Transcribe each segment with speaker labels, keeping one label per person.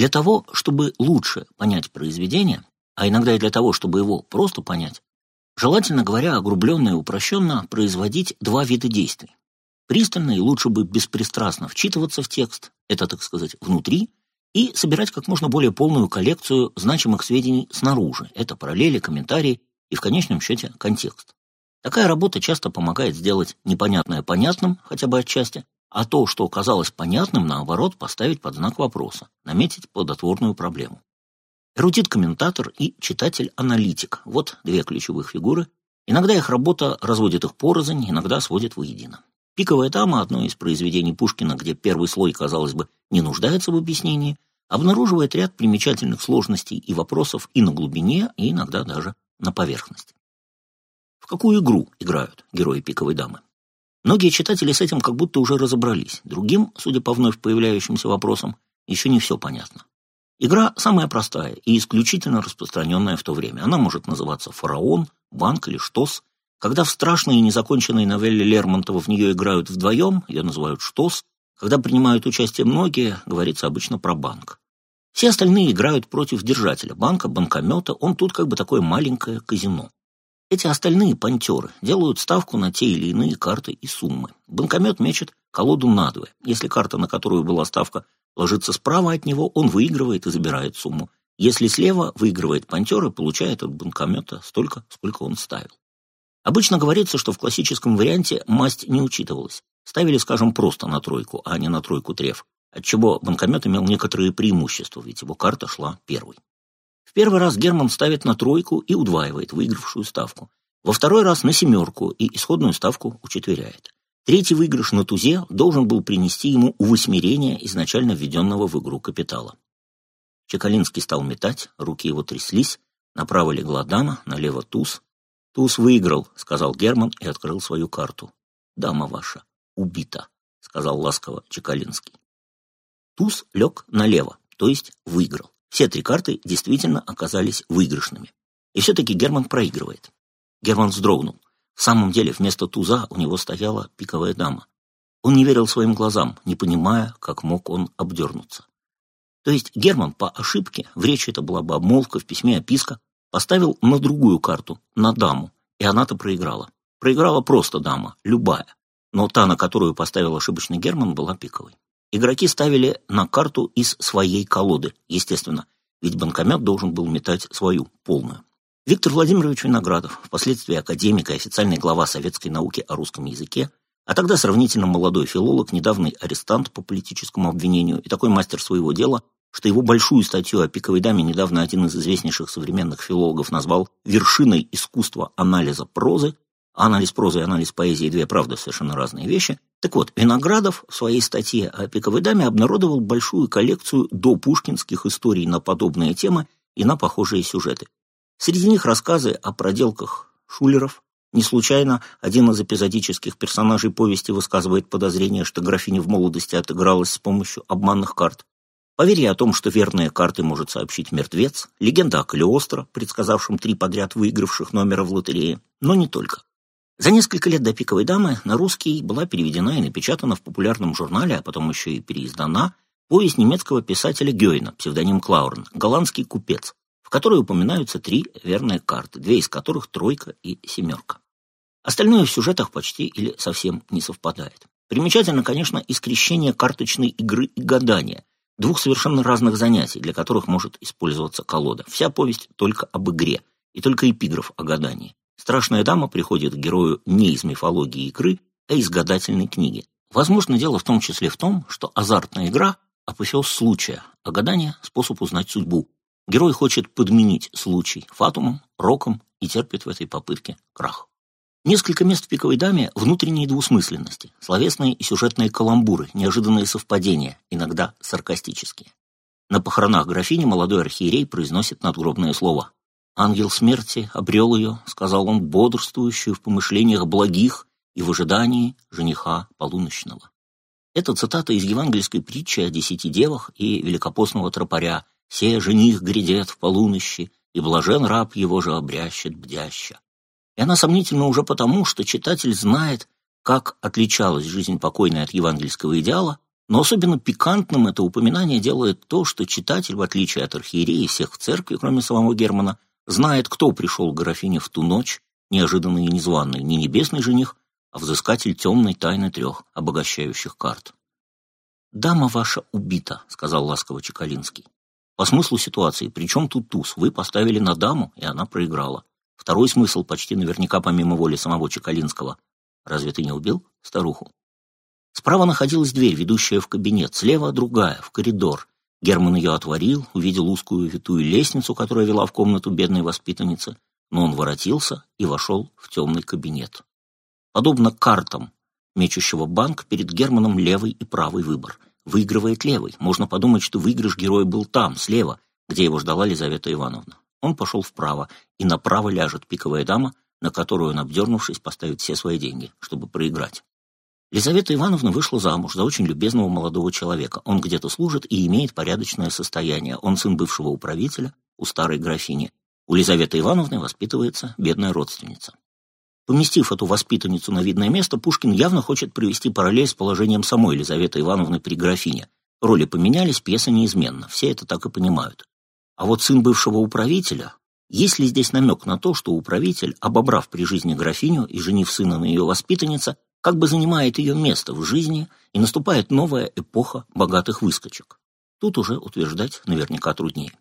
Speaker 1: Для того, чтобы лучше понять произведение, а иногда и для того, чтобы его просто понять, желательно говоря огрубленно и упрощенно, производить два вида действий. Пристально и лучше бы беспристрастно вчитываться в текст, это, так сказать, внутри, и собирать как можно более полную коллекцию значимых сведений снаружи. Это параллели, комментарии и, в конечном счете, контекст. Такая работа часто помогает сделать непонятное понятным, хотя бы отчасти, а то, что казалось понятным, наоборот, поставить под знак вопроса, наметить плодотворную проблему. Эрудит-комментатор и читатель-аналитик – вот две ключевых фигуры. Иногда их работа разводит их порознь, иногда сводит воедино. «Пиковая дама» — одно из произведений Пушкина, где первый слой, казалось бы, не нуждается в объяснении, обнаруживает ряд примечательных сложностей и вопросов и на глубине, и иногда даже на поверхности. В какую игру играют герои «Пиковой дамы»? Многие читатели с этим как будто уже разобрались. Другим, судя по вновь появляющимся вопросам, еще не все понятно. Игра самая простая и исключительно распространенная в то время. Она может называться «Фараон», «Банк» или «Штос», когда в страшной и незаконченной новелле Лермонтова в нее играют вдвоем, ее называют «штос», когда принимают участие многие, говорится обычно про банк. Все остальные играют против держателя банка, банкомета, он тут как бы такое маленькое казино. Эти остальные пантеры делают ставку на те или иные карты и суммы. Банкомет мечет колоду надвое. Если карта, на которую была ставка, ложится справа от него, он выигрывает и забирает сумму. Если слева, выигрывает пантер и получает от банкомета столько, сколько он ставил. Обычно говорится, что в классическом варианте масть не учитывалась. Ставили, скажем, просто на тройку, а не на тройку треф, отчего банкомет имел некоторые преимущества, ведь его карта шла первой. В первый раз Герман ставит на тройку и удваивает выигравшую ставку. Во второй раз на семерку и исходную ставку учетверяет. Третий выигрыш на тузе должен был принести ему увосьмерение изначально введенного в игру капитала. Чекалинский стал метать, руки его тряслись, направо легла дама, налево туз, «Туз выиграл», — сказал Герман и открыл свою карту. «Дама ваша убита», — сказал ласково Чекалинский. Туз лег налево, то есть выиграл. Все три карты действительно оказались выигрышными. И все-таки Герман проигрывает. Герман вздрогнул. В самом деле вместо туза у него стояла пиковая дама. Он не верил своим глазам, не понимая, как мог он обдернуться. То есть Герман по ошибке, в речи это была бы обмолвка, в письме описка, Поставил на другую карту, на даму, и она-то проиграла. Проиграла просто дама, любая. Но та, на которую поставил ошибочный Герман, была пиковой. Игроки ставили на карту из своей колоды, естественно, ведь банкомет должен был метать свою, полную. Виктор Владимирович Виноградов, впоследствии академик и официальный глава советской науки о русском языке, а тогда сравнительно молодой филолог, недавний арестант по политическому обвинению и такой мастер своего дела, что его большую статью о пиковой даме недавно один из известнейших современных филологов назвал «вершиной искусства анализа прозы», анализ прозы и анализ поэзии – две, правда, совершенно разные вещи. Так вот, Виноградов в своей статье о пиковой даме обнародовал большую коллекцию допушкинских историй на подобные темы и на похожие сюжеты. Среди них рассказы о проделках шулеров. Не случайно один из эпизодических персонажей повести высказывает подозрение, что графиня в молодости отыгралась с помощью обманных карт. Поверье о том, что верные карты может сообщить мертвец, легенда о Калиостро, предсказавшем три подряд выигравших номера в лотерее, но не только. За несколько лет до «Пиковой дамы» на русский была переведена и напечатана в популярном журнале, а потом еще и переиздана, повесть немецкого писателя Гёйна, псевдоним Клаурн, «Голландский купец», в которой упоминаются три верные карты, две из которых тройка и семерка. Остальное в сюжетах почти или совсем не совпадает. Примечательно, конечно, искрещение карточной игры и гадания, двух совершенно разных занятий, для которых может использоваться колода. Вся повесть только об игре, и только эпиграф о гадании. Страшная дама приходит к герою не из мифологии игры, а из гадательной книги. Возможно, дело в том числе в том, что азартная игра – апофеоз случая, а гадание – способ узнать судьбу. Герой хочет подменить случай фатумом, роком и терпит в этой попытке крах. Несколько мест в «Пиковой даме» — внутренние двусмысленности, словесные и сюжетные каламбуры, неожиданные совпадения, иногда саркастические. На похоронах графини молодой архиерей произносит надгробное слово. «Ангел смерти обрел ее», — сказал он, бодрствующую в помышлениях благих и в ожидании жениха полуночного. Это цитата из евангельской притчи о десяти девах и великопостного тропаря «Се жених грядет в полунощи, и блажен раб его же обрящет бдяща». И она сомнительна уже потому, что читатель знает, как отличалась жизнь покойной от евангельского идеала, Но особенно пикантным это упоминание делает то, что читатель, в отличие от архиереи всех в церкви, кроме самого Германа, знает, кто пришел к графине в ту ночь, неожиданный и незваный, не небесный жених, а взыскатель темной тайны трех обогащающих карт. «Дама ваша убита», — сказал ласково Чекалинский. «По смыслу ситуации, причем тут туз, вы поставили на даму, и она проиграла. Второй смысл, почти наверняка помимо воли самого Чекалинского. Разве ты не убил старуху?» Справа находилась дверь, ведущая в кабинет, слева другая, в коридор. Герман ее отворил, увидел узкую витую лестницу, которая вела в комнату бедной воспитанницы, но он воротился и вошел в темный кабинет. Подобно картам мечущего банк, перед Германом левый и правый выбор. Выигрывает левый. Можно подумать, что выигрыш героя был там, слева, где его ждала Лизавета Ивановна. Он пошел вправо, и направо ляжет пиковая дама, на которую он, обдернувшись, поставит все свои деньги, чтобы проиграть. Лизавета Ивановна вышла замуж за очень любезного молодого человека. Он где-то служит и имеет порядочное состояние. Он сын бывшего управителя у старой графини. У Лизаветы Ивановны воспитывается бедная родственница. Поместив эту воспитанницу на видное место, Пушкин явно хочет привести параллель с положением самой Елизаветы Ивановны при графине. Роли поменялись, пьеса неизменна. Все это так и понимают. А вот сын бывшего управителя... Есть ли здесь намек на то, что управитель, обобрав при жизни графиню и женив сына на ее воспитаннице, как бы занимает ее место в жизни, и наступает новая эпоха богатых выскочек. Тут уже утверждать наверняка труднее.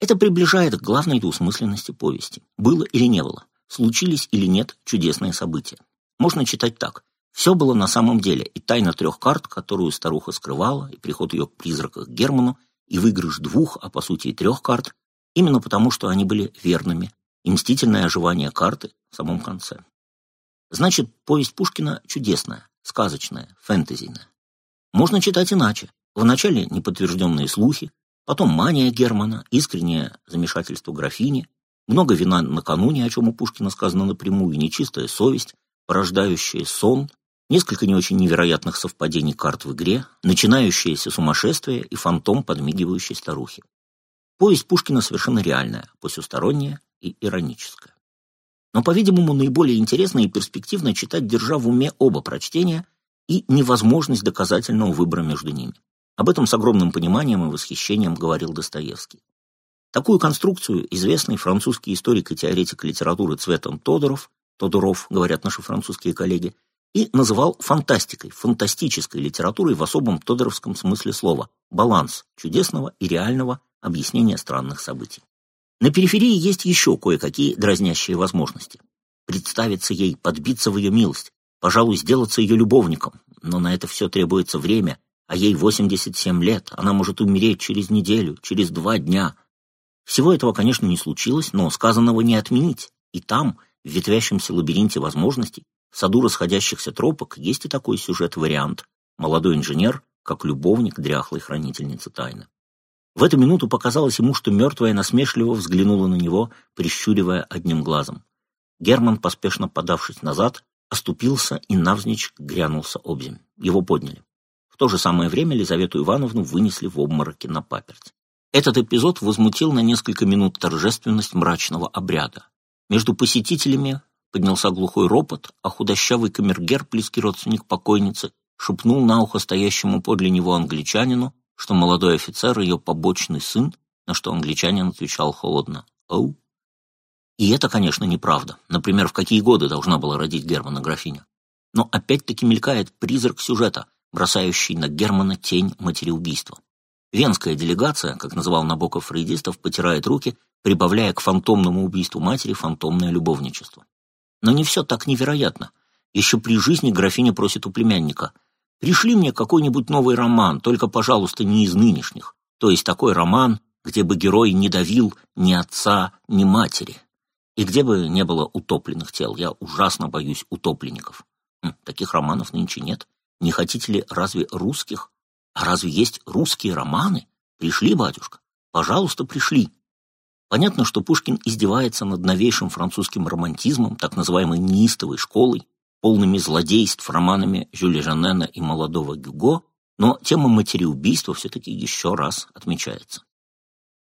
Speaker 1: Это приближает к главной двусмысленности повести. Было или не было, случились или нет чудесные события. Можно читать так. Все было на самом деле, и тайна трех карт, которую старуха скрывала, и приход ее к призраках Герману, и выигрыш двух, а по сути и трех карт, именно потому, что они были верными, и мстительное оживание карты в самом конце. Значит, повесть Пушкина чудесная, сказочная, фэнтезийная. Можно читать иначе. Вначале неподтвержденные слухи, потом мания Германа, искреннее замешательство графини, много вина накануне, о чем у Пушкина сказано напрямую, нечистая совесть, порождающая сон, несколько не очень невероятных совпадений карт в игре, начинающееся сумасшествие и фантом подмигивающей старухи. Повесть Пушкина совершенно реальная, посюсторонняя и ироническая. Но, по-видимому, наиболее интересно и перспективно читать, держа в уме оба прочтения и невозможность доказательного выбора между ними. Об этом с огромным пониманием и восхищением говорил Достоевский. Такую конструкцию известный французский историк и теоретик литературы Цветом Тодоров, Тодоров, говорят наши французские коллеги, и называл фантастикой, фантастической литературой в особом тодоровском смысле слова, баланс чудесного и реального объяснения странных событий. На периферии есть еще кое-какие дразнящие возможности. Представиться ей, подбиться в ее милость, пожалуй, сделаться ее любовником. Но на это все требуется время, а ей 87 лет, она может умереть через неделю, через два дня. Всего этого, конечно, не случилось, но сказанного не отменить. И там, в ветвящемся лабиринте возможностей, в саду расходящихся тропок, есть и такой сюжет-вариант. Молодой инженер, как любовник дряхлой хранительницы тайны. В эту минуту показалось ему, что мертвая насмешливо взглянула на него, прищуривая одним глазом. Герман, поспешно подавшись назад, оступился и навзничь грянулся обзем. Его подняли. В то же самое время Лизавету Ивановну вынесли в обмороке на паперть. Этот эпизод возмутил на несколько минут торжественность мрачного обряда. Между посетителями поднялся глухой ропот, а худощавый камергер, близкий родственник покойницы, шепнул на ухо стоящему подле него англичанину, что молодой офицер — ее побочный сын, на что англичанин отвечал холодно «Оу». И это, конечно, неправда. Например, в какие годы должна была родить Германа графиня. Но опять-таки мелькает призрак сюжета, бросающий на Германа тень материубийства. Венская делегация, как называл Набоков фрейдистов, потирает руки, прибавляя к фантомному убийству матери фантомное любовничество. Но не все так невероятно. Еще при жизни графиня просит у племянника – Пришли мне какой-нибудь новый роман, только, пожалуйста, не из нынешних. То есть такой роман, где бы герой не давил ни отца, ни матери. И где бы не было утопленных тел. Я ужасно боюсь утопленников. Хм, таких романов нынче нет. Не хотите ли разве русских? А разве есть русские романы? Пришли, батюшка? Пожалуйста, пришли. Понятно, что Пушкин издевается над новейшим французским романтизмом, так называемой неистовой школой, полными злодейств романами Жюля Жанена и молодого Гюго, но тема материубийства все-таки еще раз отмечается.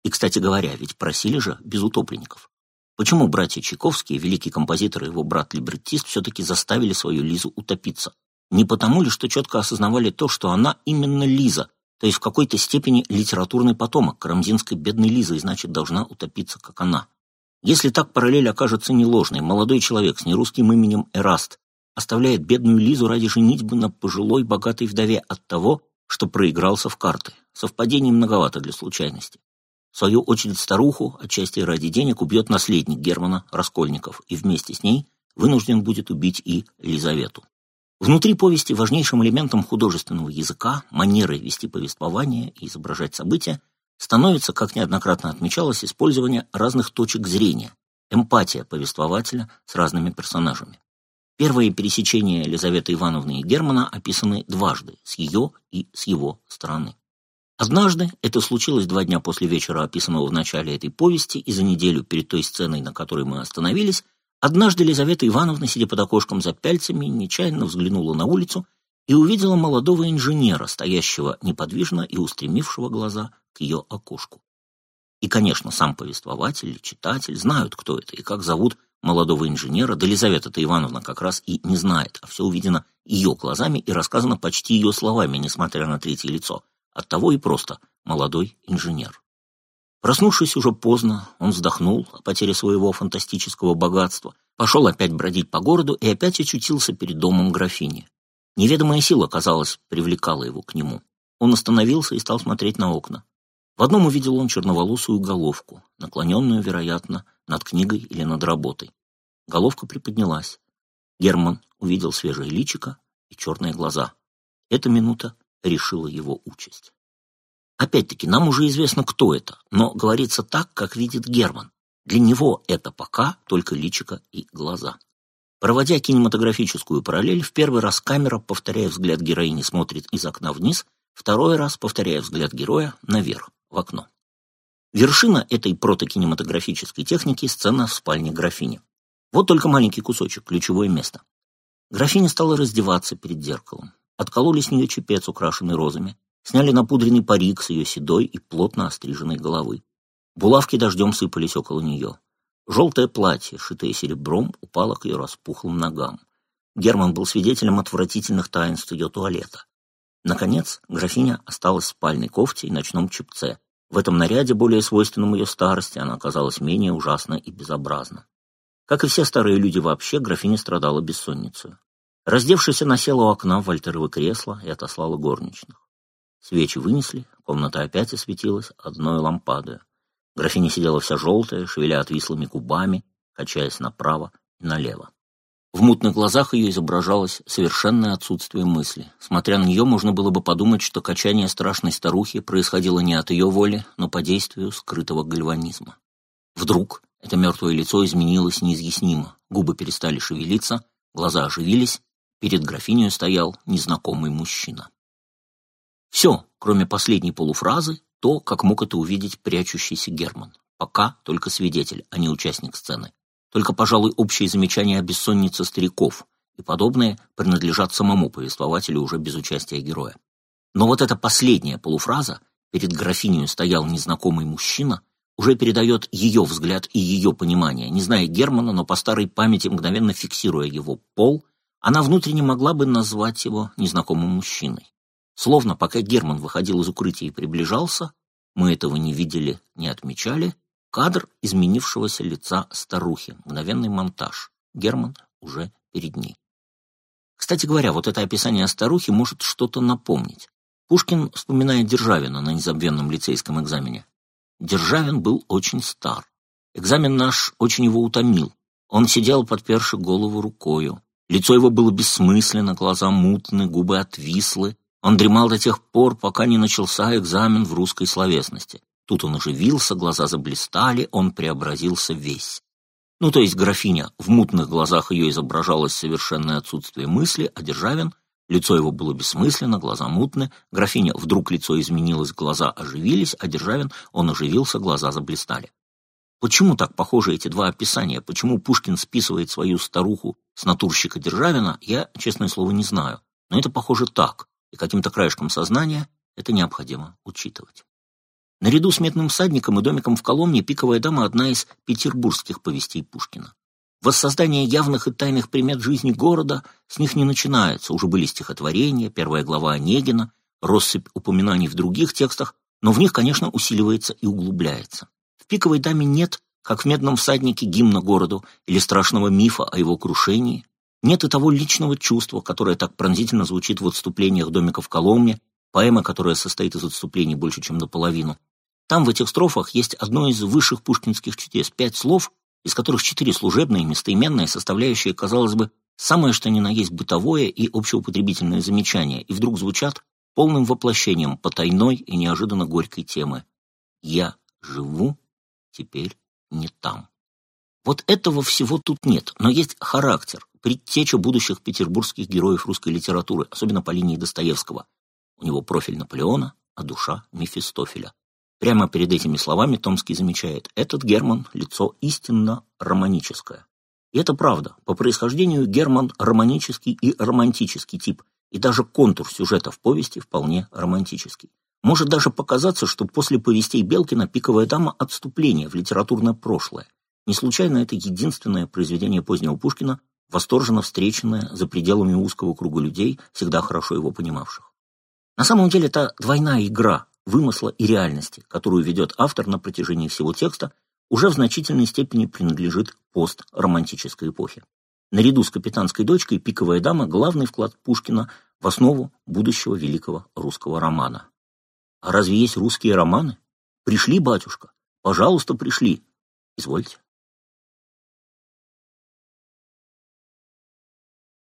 Speaker 1: И, кстати говоря, ведь просили же без утопленников. Почему братья Чайковские, великий композитор и его брат-либреттист, все-таки заставили свою Лизу утопиться? Не потому ли, что четко осознавали то, что она именно Лиза, то есть в какой-то степени литературный потомок карамзинской бедной Лизы и значит должна утопиться, как она. Если так параллель окажется не ложной, молодой человек с нерусским именем Эраст оставляет бедную Лизу ради женитьбы на пожилой богатой вдове от того, что проигрался в карты. Совпадений многовато для случайности. В свою очередь старуху, отчасти ради денег, убьет наследник Германа Раскольников, и вместе с ней вынужден будет убить и Елизавету. Внутри повести важнейшим элементом художественного языка, манеры вести повествование и изображать события, становится, как неоднократно отмечалось, использование разных точек зрения, эмпатия повествователя с разными персонажами. Первые пересечения Елизаветы Ивановны и Германа описаны дважды, с ее и с его стороны. Однажды, это случилось два дня после вечера, описанного в начале этой повести, и за неделю перед той сценой, на которой мы остановились, однажды Елизавета Ивановна, сидя под окошком за пяльцами, нечаянно взглянула на улицу и увидела молодого инженера, стоящего неподвижно и устремившего глаза к ее окошку. И, конечно, сам повествователь читатель знают, кто это и как зовут молодого инженера, да Елизавета-то Ивановна как раз и не знает, а все увидено ее глазами и рассказано почти ее словами, несмотря на третье лицо. Оттого и просто молодой инженер. Проснувшись уже поздно, он вздохнул о потере своего фантастического богатства, пошел опять бродить по городу и опять очутился перед домом графини. Неведомая сила, казалось, привлекала его к нему. Он остановился и стал смотреть на окна. В одном увидел он черноволосую головку, наклоненную, вероятно, над книгой или над работой. Головка приподнялась. Герман увидел свежее личико и черные глаза. Эта минута решила его участь. Опять-таки, нам уже известно, кто это, но говорится так, как видит Герман. Для него это пока только личико и глаза. Проводя кинематографическую параллель, в первый раз камера, повторяя взгляд героини, смотрит из окна вниз, второй раз, повторяя взгляд героя, наверх в окно. Вершина этой протокинематографической техники – сцена в спальне графини. Вот только маленький кусочек, ключевое место. Графиня стала раздеваться перед зеркалом. Откололи с нее чепец, украшенный розами. Сняли напудренный парик с ее седой и плотно остриженной головы. Булавки дождем сыпались около нее. Желтое платье, шитое серебром, упало к ее распухлым ногам. Герман был свидетелем отвратительных таинств ее туалета. Наконец, графиня осталась в спальной кофте и ночном чепце, в этом наряде, более свойственном ее старости, она оказалась менее ужасна и безобразна. Как и все старые люди вообще, графиня страдала бессонницей. Раздевшись, она села у окна в вольтерово кресло и отослала горничных. Свечи вынесли, комната опять осветилась одной лампадой. Графиня сидела вся желтая, шевеля отвислыми губами, качаясь направо и налево. В мутных глазах ее изображалось совершенное отсутствие мысли. Смотря на нее, можно было бы подумать, что качание страшной старухи происходило не от ее воли, но по действию скрытого гальванизма. Вдруг это мертвое лицо изменилось неизъяснимо, губы перестали шевелиться, глаза оживились, перед графиней стоял незнакомый мужчина. Все, кроме последней полуфразы, то, как мог это увидеть прячущийся Герман. Пока только свидетель, а не участник сцены. Только, пожалуй, общие замечания о бессоннице стариков и подобные принадлежат самому повествователю уже без участия героя. Но вот эта последняя полуфраза «перед графинью стоял незнакомый мужчина» уже передает ее взгляд и ее понимание. Не зная Германа, но по старой памяти, мгновенно фиксируя его пол, она внутренне могла бы назвать его незнакомым мужчиной. Словно пока Герман выходил из укрытия и приближался, мы этого не видели, не отмечали, Кадр изменившегося лица старухи, мгновенный монтаж. Герман уже перед ней. Кстати говоря, вот это описание старухи может что-то напомнить. Пушкин вспоминает Державина на незабвенном лицейском экзамене. Державин был очень стар. Экзамен наш очень его утомил. Он сидел, подперши голову рукою. Лицо его было бессмысленно, глаза мутны, губы отвислы. Он дремал до тех пор, пока не начался экзамен в русской словесности. Тут он оживился, глаза заблистали, он преобразился весь. Ну, то есть графиня, в мутных глазах ее изображалось совершенное отсутствие мысли, а Державин, лицо его было бессмысленно, глаза мутны, графиня, вдруг лицо изменилось, глаза оживились, а Державин, он оживился, глаза заблистали. Почему так похожи эти два описания? Почему Пушкин списывает свою старуху с натурщика Державина, я, честное слово, не знаю. Но это похоже так, и каким-то краешком сознания это необходимо учитывать. Наряду с «Медным всадником» и «Домиком в Коломне» «Пиковая дама» — одна из петербургских повестей Пушкина. Воссоздание явных и тайных примет жизни города с них не начинается. Уже были стихотворения, первая глава Онегина, россыпь упоминаний в других текстах, но в них, конечно, усиливается и углубляется. В «Пиковой даме» нет, как в «Медном всаднике», гимна городу или страшного мифа о его крушении, нет и того личного чувства, которое так пронзительно звучит в отступлениях домика в Коломне, поэма, которая состоит из отступлений больше, чем наполовину. Там в этих строфах есть одно из высших пушкинских чудес, пять слов, из которых четыре служебные, местоименные, составляющие, казалось бы, самое что ни на есть бытовое и общеупотребительное замечание, и вдруг звучат полным воплощением потайной и неожиданно горькой темы «Я живу теперь не там». Вот этого всего тут нет, но есть характер, предтеча будущих петербургских героев русской литературы, особенно по линии Достоевского. У него профиль Наполеона, а душа Мефистофеля. Прямо перед этими словами Томский замечает, этот Герман – лицо истинно романическое. И это правда. По происхождению Герман – романический и романтический тип, и даже контур сюжета в повести вполне романтический. Может даже показаться, что после повестей Белкина «Пиковая дама» – отступление в литературное прошлое. Не случайно это единственное произведение позднего Пушкина, восторженно встреченное за пределами узкого круга людей, всегда хорошо его понимавших. На самом деле это двойная игра вымысла и реальности, которую ведет автор на протяжении всего текста, уже в значительной степени принадлежит постромантической эпохе. Наряду с «Капитанской дочкой» «Пиковая дама» — главный вклад Пушкина в основу будущего великого русского романа. А разве есть русские романы? Пришли, батюшка, пожалуйста, пришли. Извольте.